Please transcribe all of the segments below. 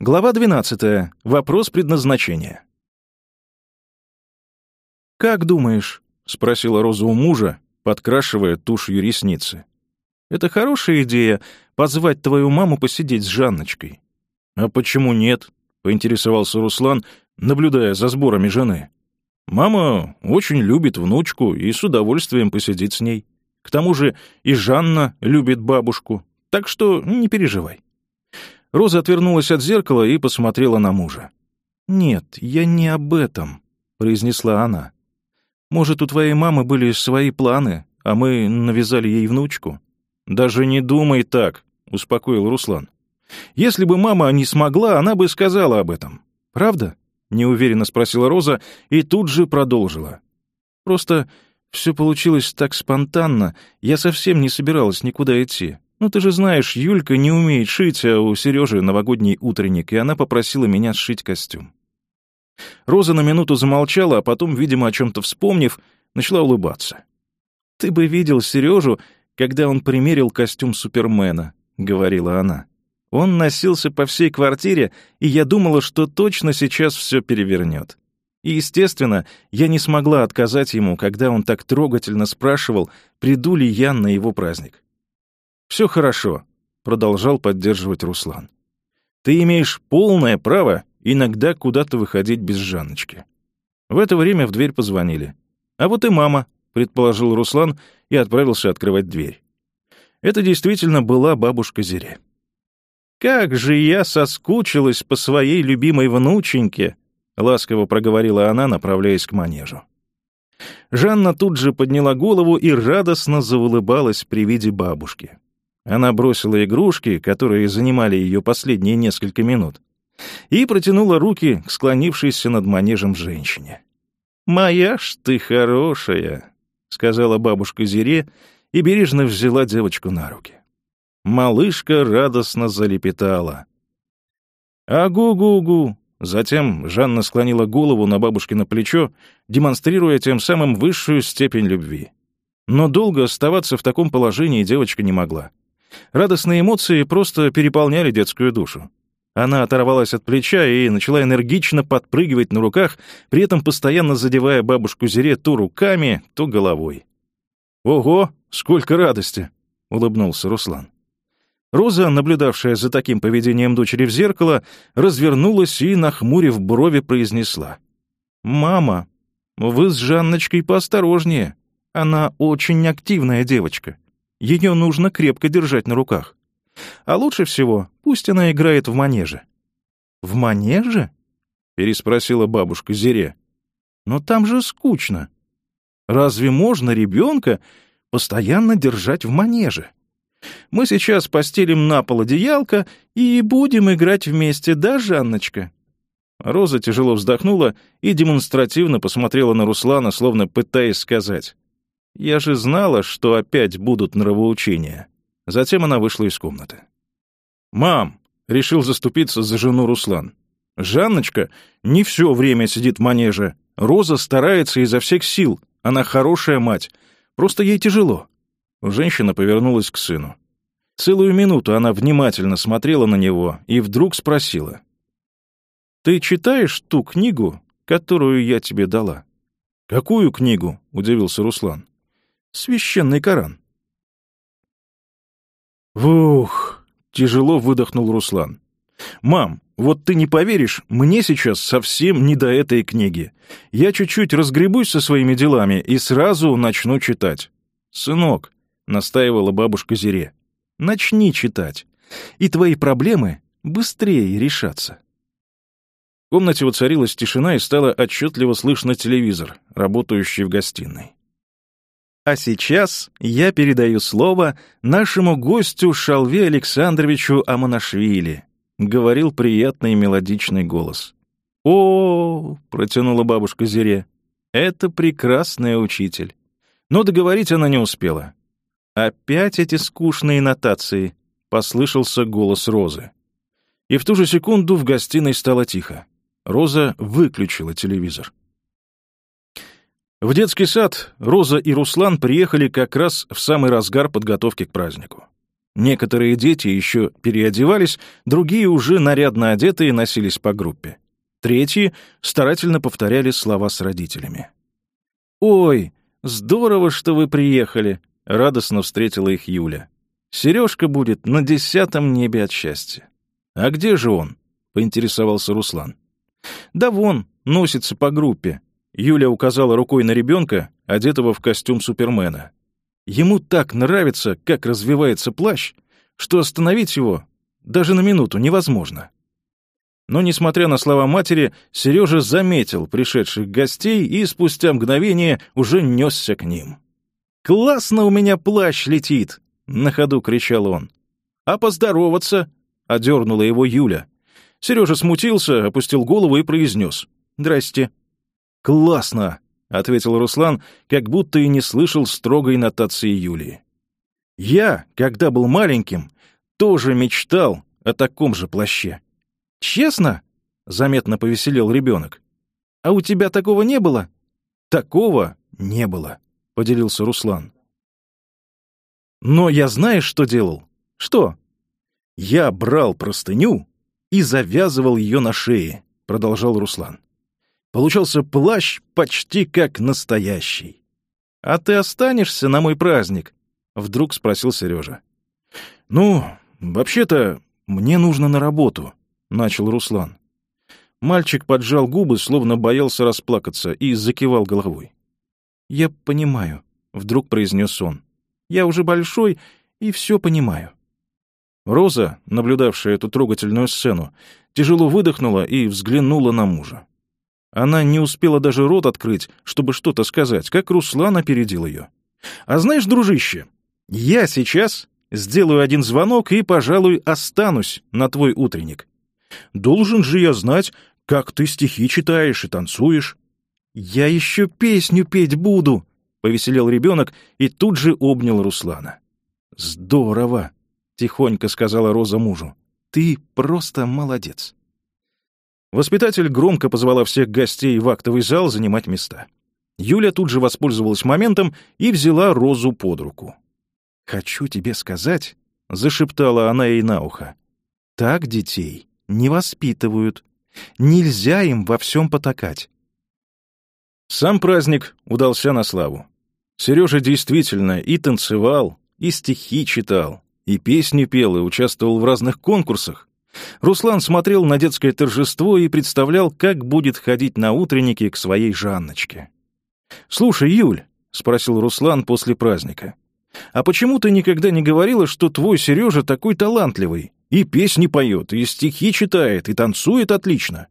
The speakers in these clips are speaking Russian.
Глава 12. Вопрос предназначения. «Как думаешь?» — спросила Роза у мужа, подкрашивая тушью ресницы. «Это хорошая идея — позвать твою маму посидеть с Жанночкой». «А почему нет?» — поинтересовался Руслан, наблюдая за сборами жены. «Мама очень любит внучку и с удовольствием посидит с ней. К тому же и Жанна любит бабушку, так что не переживай». Роза отвернулась от зеркала и посмотрела на мужа. «Нет, я не об этом», — произнесла она. «Может, у твоей мамы были свои планы, а мы навязали ей внучку?» «Даже не думай так», — успокоил Руслан. «Если бы мама не смогла, она бы сказала об этом. Правда?» — неуверенно спросила Роза и тут же продолжила. «Просто все получилось так спонтанно, я совсем не собиралась никуда идти. «Ну ты же знаешь, Юлька не умеет шить, а у Сережи новогодний утренник, и она попросила меня сшить костюм». Роза на минуту замолчала, а потом, видимо, о чем-то вспомнив, начала улыбаться. «Ты бы видел Сережу, когда он примерил костюм Супермена», — говорила она. «Он носился по всей квартире, и я думала, что точно сейчас все перевернет. И, естественно, я не смогла отказать ему, когда он так трогательно спрашивал, приду ли я на его праздник. «Все хорошо», — продолжал поддерживать Руслан. «Ты имеешь полное право иногда куда-то выходить без Жанночки». В это время в дверь позвонили. «А вот и мама», — предположил Руслан и отправился открывать дверь. Это действительно была бабушка Зире. «Как же я соскучилась по своей любимой внученьке!» — ласково проговорила она, направляясь к манежу. Жанна тут же подняла голову и радостно заулыбалась при виде бабушки. Она бросила игрушки, которые занимали ее последние несколько минут, и протянула руки к склонившейся над манежем женщине. «Моя ж ты хорошая!» — сказала бабушка Зире и бережно взяла девочку на руки. Малышка радостно залепетала. «Агу-гу-гу!» Затем Жанна склонила голову на бабушкино плечо, демонстрируя тем самым высшую степень любви. Но долго оставаться в таком положении девочка не могла. Радостные эмоции просто переполняли детскую душу. Она оторвалась от плеча и начала энергично подпрыгивать на руках, при этом постоянно задевая бабушку Зире то руками, то головой. «Ого, сколько радости!» — улыбнулся Руслан. Роза, наблюдавшая за таким поведением дочери в зеркало, развернулась и, нахмурив брови, произнесла. «Мама, вы с Жанночкой поосторожнее. Она очень активная девочка». Ее нужно крепко держать на руках. А лучше всего пусть она играет в манеже». «В манеже?» — переспросила бабушка Зире. «Но там же скучно. Разве можно ребенка постоянно держать в манеже? Мы сейчас постелим на пол одеялко и будем играть вместе, да, Жанночка?» Роза тяжело вздохнула и демонстративно посмотрела на Руслана, словно пытаясь сказать. Я же знала, что опять будут нравоучения. Затем она вышла из комнаты. «Мам!» — решил заступиться за жену Руслан. «Жанночка не все время сидит в манеже. Роза старается изо всех сил. Она хорошая мать. Просто ей тяжело». Женщина повернулась к сыну. Целую минуту она внимательно смотрела на него и вдруг спросила. «Ты читаешь ту книгу, которую я тебе дала?» «Какую книгу?» — удивился Руслан священный Коран. «Ух!» — тяжело выдохнул Руслан. «Мам, вот ты не поверишь, мне сейчас совсем не до этой книги. Я чуть-чуть разгребусь со своими делами и сразу начну читать». «Сынок», — настаивала бабушка Зире, — «начни читать, и твои проблемы быстрее решатся». В комнате воцарилась тишина и стало отчетливо слышно телевизор, работающий в гостиной. А сейчас я передаю слово нашему гостю Шалве Александровичу Аманашвили, говорил приятный мелодичный голос. О, -о, -о, -о протянула бабушка Зире. Это прекрасная учитель. Но договорить она не успела. Опять эти скучные нотации, послышался голос Розы. И в ту же секунду в гостиной стало тихо. Роза выключила телевизор. В детский сад Роза и Руслан приехали как раз в самый разгар подготовки к празднику. Некоторые дети еще переодевались, другие уже нарядно одетые носились по группе. Третьи старательно повторяли слова с родителями. «Ой, здорово, что вы приехали!» — радостно встретила их Юля. «Сережка будет на десятом небе от счастья». «А где же он?» — поинтересовался Руслан. «Да вон, носится по группе», Юля указала рукой на ребенка, одетого в костюм Супермена. Ему так нравится, как развивается плащ, что остановить его даже на минуту невозможно. Но, несмотря на слова матери, Сережа заметил пришедших гостей и спустя мгновение уже нёсся к ним. «Классно у меня плащ летит!» — на ходу кричал он. «А поздороваться?» — одёрнула его Юля. Сережа смутился, опустил голову и произнёс: «Здрасте». «Классно!» — ответил Руслан, как будто и не слышал строгой нотации Юлии. «Я, когда был маленьким, тоже мечтал о таком же плаще». «Честно?» — заметно повеселел ребенок. «А у тебя такого не было?» «Такого не было», — поделился Руслан. «Но я знаешь, что делал?» «Что?» «Я брал простыню и завязывал ее на шее», — продолжал Руслан. Получался плащ почти как настоящий. «А ты останешься на мой праздник?» — вдруг спросил Сережа. «Ну, вообще-то, мне нужно на работу», — начал Руслан. Мальчик поджал губы, словно боялся расплакаться, и закивал головой. «Я понимаю», — вдруг произнес он. «Я уже большой и все понимаю». Роза, наблюдавшая эту трогательную сцену, тяжело выдохнула и взглянула на мужа. Она не успела даже рот открыть, чтобы что-то сказать, как Руслан опередил ее. «А знаешь, дружище, я сейчас сделаю один звонок и, пожалуй, останусь на твой утренник. Должен же я знать, как ты стихи читаешь и танцуешь». «Я еще песню петь буду», — повеселел ребенок и тут же обнял Руслана. «Здорово», — тихонько сказала Роза мужу. «Ты просто молодец». Воспитатель громко позвала всех гостей в актовый зал занимать места. Юля тут же воспользовалась моментом и взяла Розу под руку. «Хочу тебе сказать», — зашептала она ей на ухо, — «так детей не воспитывают. Нельзя им во всем потакать». Сам праздник удался на славу. Сережа действительно и танцевал, и стихи читал, и песни пел, и участвовал в разных конкурсах. Руслан смотрел на детское торжество и представлял, как будет ходить на утренники к своей Жанночке. «Слушай, Юль», — спросил Руслан после праздника, «а почему ты никогда не говорила, что твой Сережа такой талантливый, и песни поет, и стихи читает, и танцует отлично?»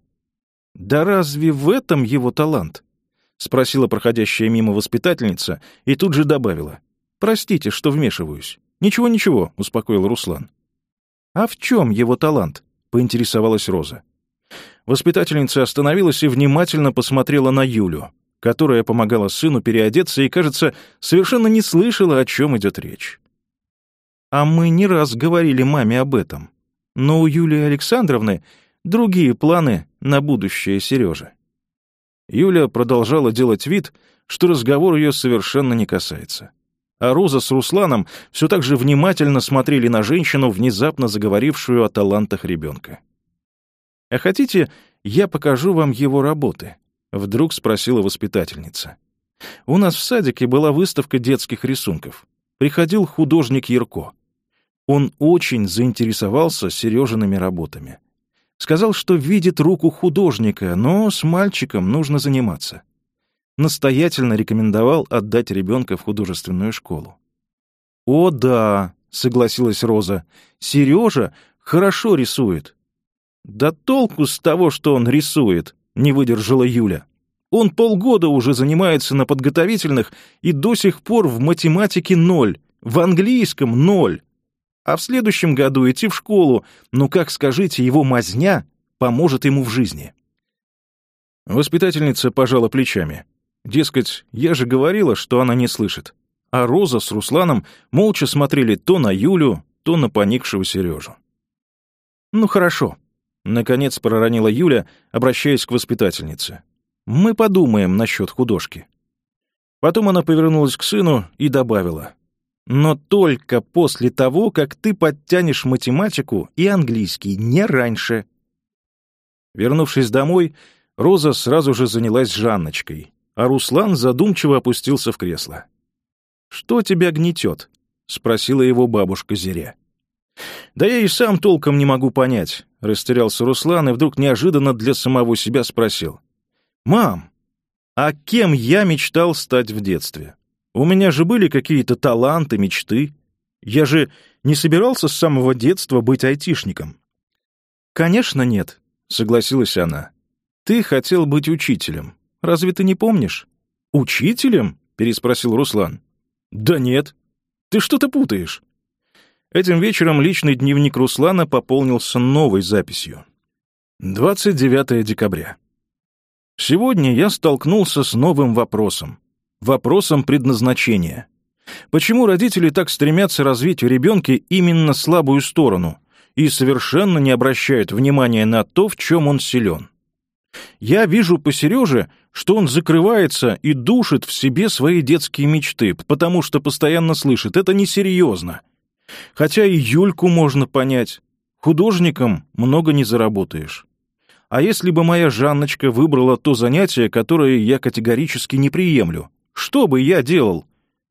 «Да разве в этом его талант?» — спросила проходящая мимо воспитательница и тут же добавила. «Простите, что вмешиваюсь». «Ничего-ничего», — успокоил Руслан. «А в чем его талант?» — поинтересовалась Роза. Воспитательница остановилась и внимательно посмотрела на Юлю, которая помогала сыну переодеться и, кажется, совершенно не слышала, о чем идет речь. «А мы не раз говорили маме об этом. Но у Юлии Александровны другие планы на будущее Сережи». Юля продолжала делать вид, что разговор ее совершенно не касается а Роза с Русланом все так же внимательно смотрели на женщину, внезапно заговорившую о талантах ребенка. «А хотите, я покажу вам его работы?» — вдруг спросила воспитательница. «У нас в садике была выставка детских рисунков. Приходил художник Ярко. Он очень заинтересовался Сережиными работами. Сказал, что видит руку художника, но с мальчиком нужно заниматься настоятельно рекомендовал отдать ребенка в художественную школу. «О, да», — согласилась Роза, — «Сережа хорошо рисует». «Да толку с того, что он рисует», — не выдержала Юля. «Он полгода уже занимается на подготовительных и до сих пор в математике ноль, в английском ноль. А в следующем году идти в школу, ну как скажите, его мазня поможет ему в жизни». Воспитательница пожала плечами. Дескать, я же говорила, что она не слышит. А Роза с Русланом молча смотрели то на Юлю, то на поникшего Сережу. «Ну хорошо», — наконец проронила Юля, обращаясь к воспитательнице. «Мы подумаем насчет художки». Потом она повернулась к сыну и добавила. «Но только после того, как ты подтянешь математику и английский, не раньше». Вернувшись домой, Роза сразу же занялась Жанночкой, а Руслан задумчиво опустился в кресло. «Что тебя гнетет?» — спросила его бабушка Зире. «Да я и сам толком не могу понять», — растерялся Руслан и вдруг неожиданно для самого себя спросил. «Мам, а кем я мечтал стать в детстве? У меня же были какие-то таланты, мечты. Я же не собирался с самого детства быть айтишником». «Конечно нет», — согласилась она. «Ты хотел быть учителем. Разве ты не помнишь?» «Учителем?» — переспросил Руслан. «Да нет. Ты что-то путаешь». Этим вечером личный дневник Руслана пополнился новой записью. 29 декабря. Сегодня я столкнулся с новым вопросом. Вопросом предназначения. Почему родители так стремятся развить в ребенке именно слабую сторону и совершенно не обращают внимания на то, в чем он силен? Я вижу по Сереже, что он закрывается и душит в себе свои детские мечты, потому что постоянно слышит «это несерьезно». Хотя и Юльку можно понять. Художником много не заработаешь. А если бы моя Жанночка выбрала то занятие, которое я категорически не приемлю, что бы я делал?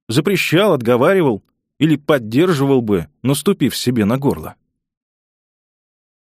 Запрещал, отговаривал или поддерживал бы, наступив себе на горло?